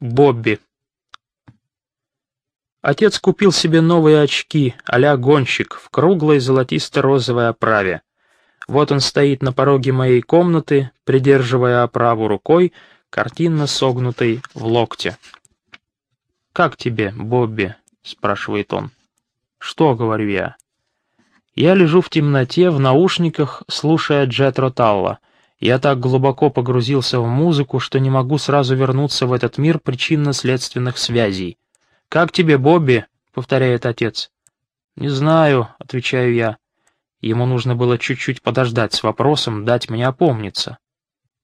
Бобби. Отец купил себе новые очки, а гонщик, в круглой золотисто-розовой оправе. Вот он стоит на пороге моей комнаты, придерживая оправу рукой, картинно согнутой в локте. «Как тебе, Бобби?» — спрашивает он. «Что?» — говорю я. Я лежу в темноте, в наушниках, слушая Джетро Талла — я так глубоко погрузился в музыку, что не могу сразу вернуться в этот мир причинно-следственных связей. «Как тебе, Бобби?» — повторяет отец. «Не знаю», — отвечаю я. Ему нужно было чуть-чуть подождать с вопросом, дать мне опомниться.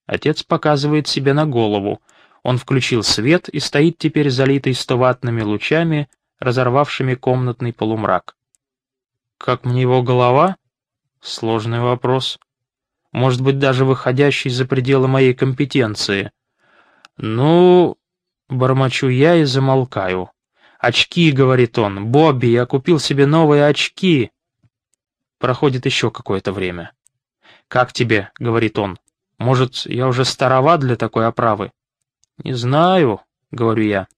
Отец показывает себе на голову. Он включил свет и стоит теперь залитый стоватными лучами, разорвавшими комнатный полумрак. «Как мне его голова?» Сложный вопрос может быть, даже выходящий за пределы моей компетенции. Ну, бормочу я и замолкаю. «Очки», — говорит он, — «Бобби, я купил себе новые очки». Проходит еще какое-то время. «Как тебе?» — говорит он. «Может, я уже староват для такой оправы?» «Не знаю», — говорю я.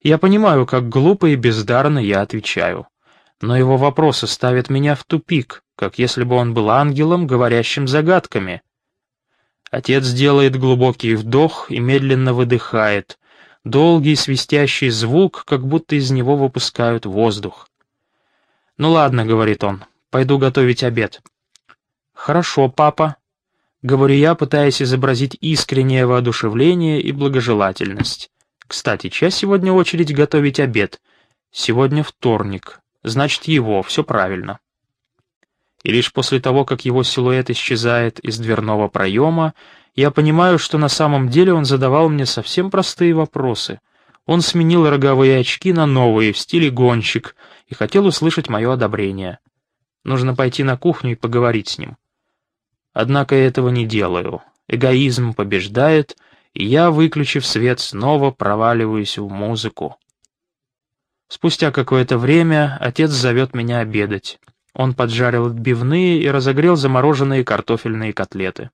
Я понимаю, как глупо и бездарно я отвечаю. Но его вопросы ставят меня в тупик как если бы он был ангелом, говорящим загадками. Отец делает глубокий вдох и медленно выдыхает. Долгий свистящий звук, как будто из него выпускают воздух. «Ну ладно», — говорит он, — «пойду готовить обед». «Хорошо, папа», — говорю я, пытаясь изобразить искреннее воодушевление и благожелательность. «Кстати, чья сегодня очередь готовить обед? Сегодня вторник. Значит, его, все правильно» и лишь после того, как его силуэт исчезает из дверного проема, я понимаю, что на самом деле он задавал мне совсем простые вопросы. Он сменил роговые очки на новые в стиле гонщик и хотел услышать мое одобрение. Нужно пойти на кухню и поговорить с ним. Однако я этого не делаю. Эгоизм побеждает, и я, выключив свет, снова проваливаюсь в музыку. Спустя какое-то время отец зовет меня обедать. Он поджарил отбивные и разогрел замороженные картофельные котлеты.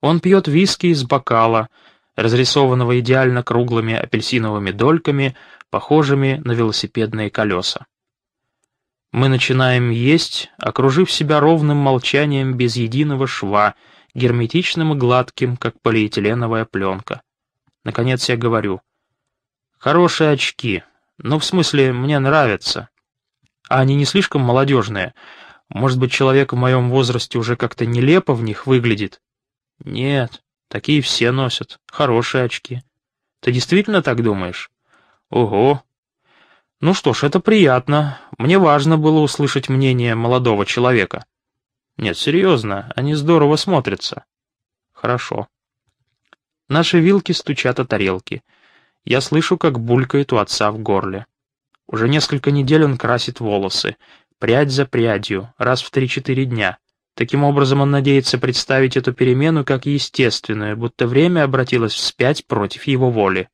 Он пьет виски из бокала, разрисованного идеально круглыми апельсиновыми дольками, похожими на велосипедные колеса. Мы начинаем есть, окружив себя ровным молчанием без единого шва, герметичным и гладким, как полиэтиленовая пленка. Наконец я говорю. «Хорошие очки. Ну, в смысле, мне нравятся. А они не слишком молодежные? Может быть, человек в моем возрасте уже как-то нелепо в них выглядит? Нет, такие все носят. Хорошие очки. Ты действительно так думаешь? Ого. Ну что ж, это приятно. Мне важно было услышать мнение молодого человека. Нет, серьезно, они здорово смотрятся. Хорошо. Наши вилки стучат о тарелки. Я слышу, как булькает у отца в горле. Уже несколько недель он красит волосы, прядь за прядью, раз в три-четыре дня. Таким образом он надеется представить эту перемену как естественную, будто время обратилось вспять против его воли.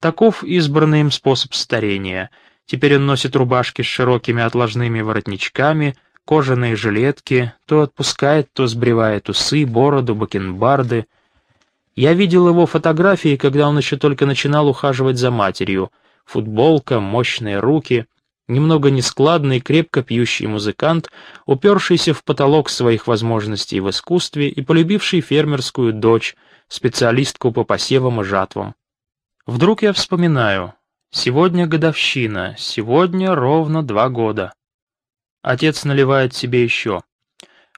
Таков избранный им способ старения. Теперь он носит рубашки с широкими отложными воротничками, кожаные жилетки, то отпускает, то сбривает усы, бороду, бакенбарды. Я видел его фотографии, когда он еще только начинал ухаживать за матерью — футболка, мощные руки, немного нескладный, крепко пьющий музыкант, упершийся в потолок своих возможностей в искусстве и полюбивший фермерскую дочь, специалистку по посевам и жатвам. Вдруг я вспоминаю, сегодня годовщина, сегодня ровно два года. Отец наливает себе еще.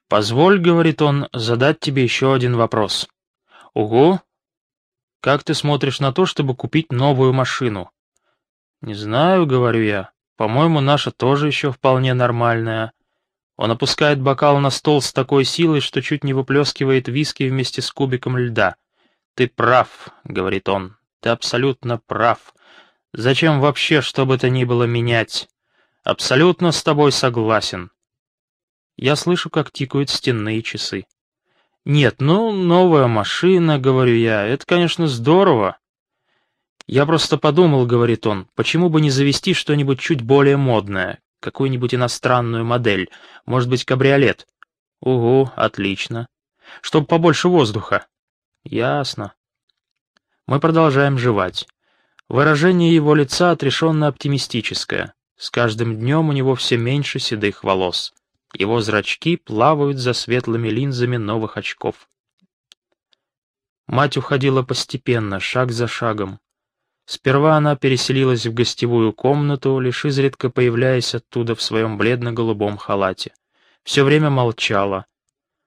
«Позволь, — говорит он, — задать тебе еще один вопрос». «Угу. Как ты смотришь на то, чтобы купить новую машину?» «Не знаю», — говорю я. «По-моему, наша тоже еще вполне нормальная». Он опускает бокал на стол с такой силой, что чуть не выплескивает виски вместе с кубиком льда. «Ты прав», — говорит он. «Ты абсолютно прав. Зачем вообще что бы то ни было менять? Абсолютно с тобой согласен». Я слышу, как тикают стенные часы. «Нет, ну, новая машина», — говорю я, — «это, конечно, здорово. «Я просто подумал», — говорит он, — «почему бы не завести что-нибудь чуть более модное, какую-нибудь иностранную модель, может быть, кабриолет?» «Угу, отлично. Чтоб побольше воздуха». «Ясно». Мы продолжаем жевать. Выражение его лица отрешенно оптимистическое. С каждым днем у него все меньше седых волос. Его зрачки плавают за светлыми линзами новых очков. Мать уходила постепенно, шаг за шагом. Сперва она переселилась в гостевую комнату, лишь изредка появляясь оттуда в своем бледно-голубом халате. Все время молчала.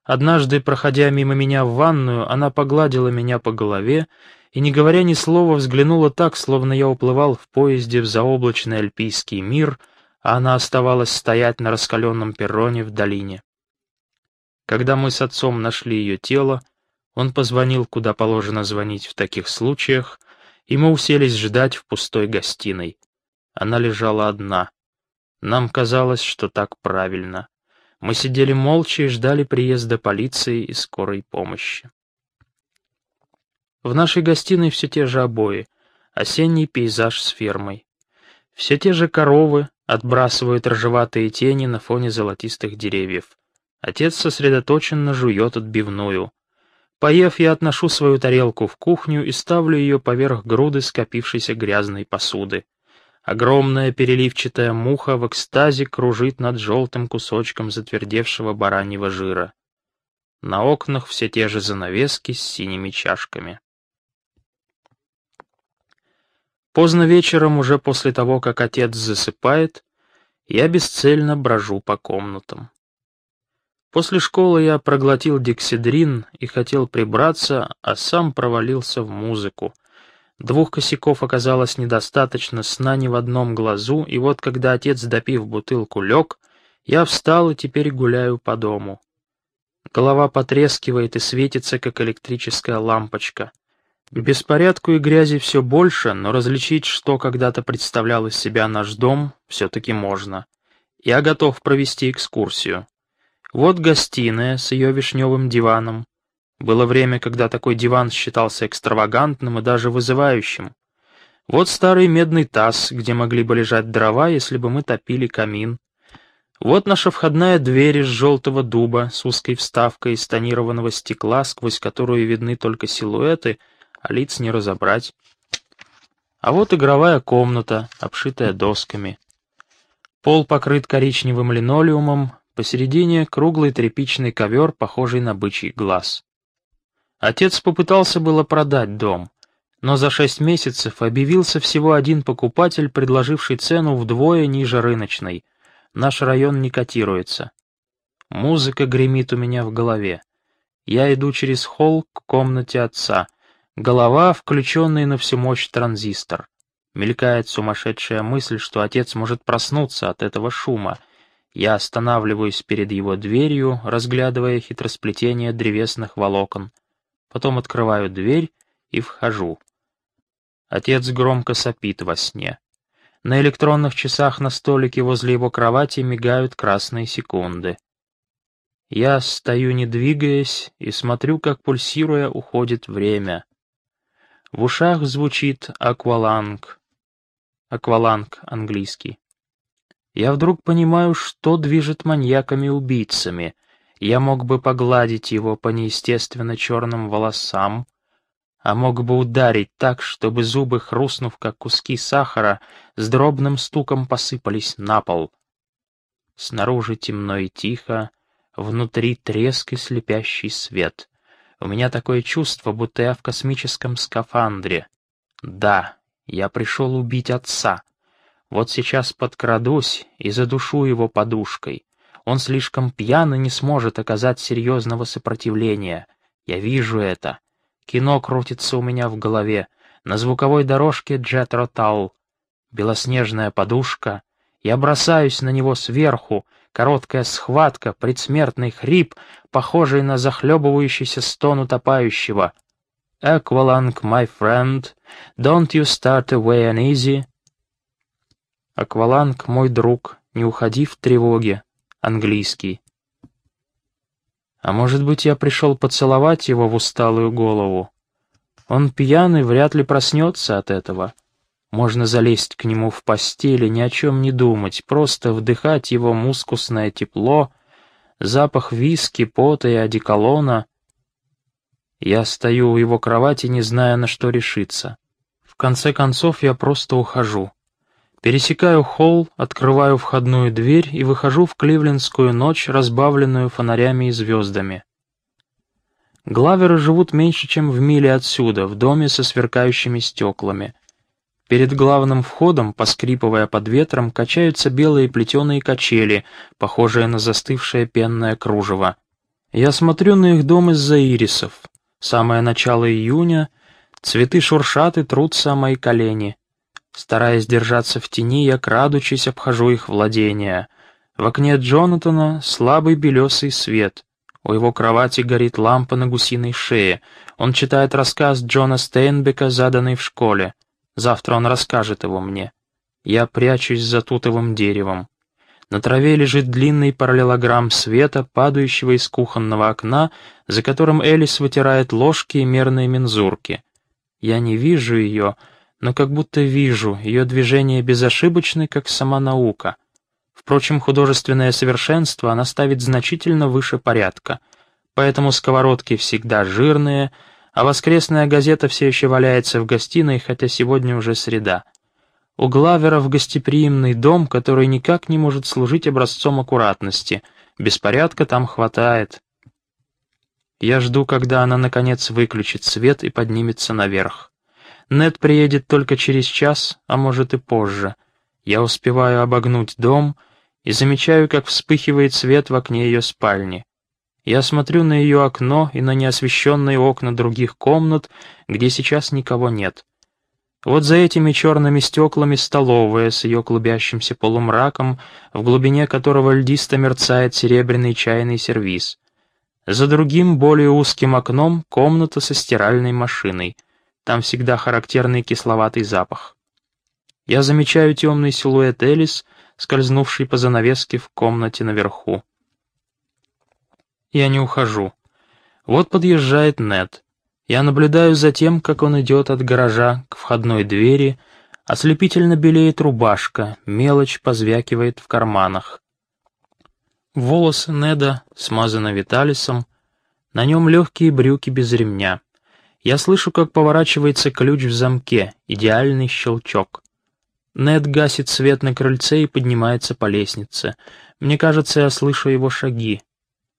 Однажды, проходя мимо меня в ванную, она погладила меня по голове и, не говоря ни слова, взглянула так, словно я уплывал в поезде в заоблачный альпийский мир, а она оставалась стоять на раскаленном перроне в долине. Когда мы с отцом нашли ее тело, он позвонил, куда положено звонить в таких случаях, и мы уселись ждать в пустой гостиной. Она лежала одна. Нам казалось, что так правильно. Мы сидели молча и ждали приезда полиции и скорой помощи. В нашей гостиной все те же обои, осенний пейзаж с фермой. Все те же коровы отбрасывают ржеватые тени на фоне золотистых деревьев. Отец сосредоточенно жует отбивную. Поев, я отношу свою тарелку в кухню и ставлю ее поверх груды скопившейся грязной посуды. Огромная переливчатая муха в экстазе кружит над желтым кусочком затвердевшего бараньего жира. На окнах все те же занавески с синими чашками. Поздно вечером, уже после того, как отец засыпает, я бесцельно брожу по комнатам. После школы я проглотил дексидрин и хотел прибраться, а сам провалился в музыку. Двух косяков оказалось недостаточно, сна ни в одном глазу, и вот когда отец, допив бутылку, лег, я встал и теперь гуляю по дому. Голова потрескивает и светится, как электрическая лампочка. К беспорядку и грязи все больше, но различить, что когда-то представлял из себя наш дом, все-таки можно. Я готов провести экскурсию. Вот гостиная с ее вишневым диваном. Было время, когда такой диван считался экстравагантным и даже вызывающим. Вот старый медный таз, где могли бы лежать дрова, если бы мы топили камин. Вот наша входная дверь из желтого дуба с узкой вставкой из тонированного стекла, сквозь которую видны только силуэты — а лиц не разобрать. А вот игровая комната, обшитая досками. Пол покрыт коричневым линолеумом, посередине круглый тряпичный ковер, похожий на бычий глаз. Отец попытался было продать дом, но за шесть месяцев объявился всего один покупатель, предложивший цену вдвое ниже рыночной. Наш район не котируется. Музыка гремит у меня в голове. Я иду через холл к комнате отца. Голова, включенный на всю мощь транзистор. Мелькает сумасшедшая мысль, что отец может проснуться от этого шума. Я останавливаюсь перед его дверью, разглядывая хитросплетение древесных волокон. Потом открываю дверь и вхожу. Отец громко сопит во сне. На электронных часах на столике возле его кровати мигают красные секунды. Я стою не двигаясь и смотрю, как пульсируя уходит время. В ушах звучит акваланг. Акваланг английский. Я вдруг понимаю, что движет маньяками-убийцами. Я мог бы погладить его по неестественно черным волосам, а мог бы ударить так, чтобы зубы, хрустнув как куски сахара, с дробным стуком посыпались на пол. Снаружи темно и тихо, внутри треск и слепящий свет. У меня такое чувство, будто я в космическом скафандре. Да, я пришел убить отца. Вот сейчас подкрадусь и задушу его подушкой. Он слишком пьян и не сможет оказать серьезного сопротивления. Я вижу это. Кино крутится у меня в голове. На звуковой дорожке Джет Ротал. Белоснежная подушка. Я бросаюсь на него сверху, Короткая схватка, предсмертный хрип, похожий на захлебывающийся стон утопающего. «Aqualung, my friend, don't you start away uneasy?» «Акваланг, мой друг, не уходи в тревоге», английский. А может быть, я пришел поцеловать его в усталую голову? Он пьяный, вряд ли проснется от этого. Можно залезть к нему в постель и ни о чем не думать, просто вдыхать его мускусное тепло, запах виски, пота и одеколона. Я стою у его кровати, не зная, на что решиться. В конце концов, я просто ухожу. Пересекаю холл, открываю входную дверь и выхожу в кливлендскую ночь, разбавленную фонарями и звездами. Главеры живут меньше, чем в миле отсюда, в доме со сверкающими стеклами. Перед главным входом, поскрипывая под ветром, качаются белые плетеные качели, похожие на застывшее пенное кружево. Я смотрю на их дом из-за ирисов. Самое начало июня, цветы шуршат и трутся о мои колени. Стараясь держаться в тени, я, крадучись, обхожу их владения. В окне Джонатана слабый белесый свет. У его кровати горит лампа на гусиной шее. Он читает рассказ Джона Стейнбека, заданный в школе. Завтра он расскажет его мне. Я прячусь за тутовым деревом. На траве лежит длинный параллелограмм света, падающего из кухонного окна, за которым Элис вытирает ложки и мерные мензурки. Я не вижу ее, но как будто вижу, ее движения безошибочны, как сама наука. Впрочем, художественное совершенство она ставит значительно выше порядка, поэтому сковородки всегда жирные, а воскресная газета все еще валяется в гостиной, хотя сегодня уже среда. У Главера в гостеприимный дом, который никак не может служить образцом аккуратности, беспорядка там хватает. Я жду, когда она, наконец, выключит свет и поднимется наверх. Нед приедет только через час, а может и позже. Я успеваю обогнуть дом и замечаю, как вспыхивает свет в окне ее спальни. Я смотрю на ее окно и на неосвещенные окна других комнат, где сейчас никого нет. Вот за этими черными стеклами столовая с ее клубящимся полумраком, в глубине которого льдисто мерцает серебряный чайный сервиз. За другим, более узким окном, комната со стиральной машиной. Там всегда характерный кисловатый запах. Я замечаю темный силуэт Элис, скользнувший по занавеске в комнате наверху. Я не ухожу. Вот подъезжает Нед. Я наблюдаю за тем, как он идет от гаража к входной двери, ослепительно белеет рубашка, мелочь позвякивает в карманах. Волосы Неда смазаны Виталисом, на нем легкие брюки без ремня. Я слышу, как поворачивается ключ в замке, идеальный щелчок. Нед гасит свет на крыльце и поднимается по лестнице. Мне кажется, я слышу его шаги.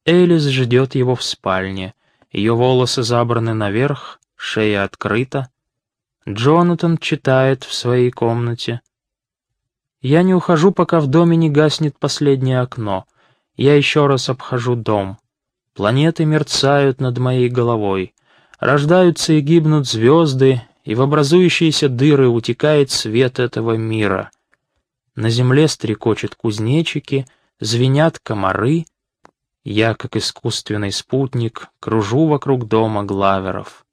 Элис ждет его в спальне. Ее волосы забраны наверх, шея открыта. Джонатан читает в своей комнате. Я не ухожу, пока в доме не гаснет последнее окно. Я еще раз обхожу дом. Планеты мерцают над моей головой. Рождаются и гибнут звезды, и в образующиеся дыры утекает свет этого мира. На земле стрекочут кузнечики, звенят комары. Я, как искусственный спутник, кружу вокруг дома Главеров.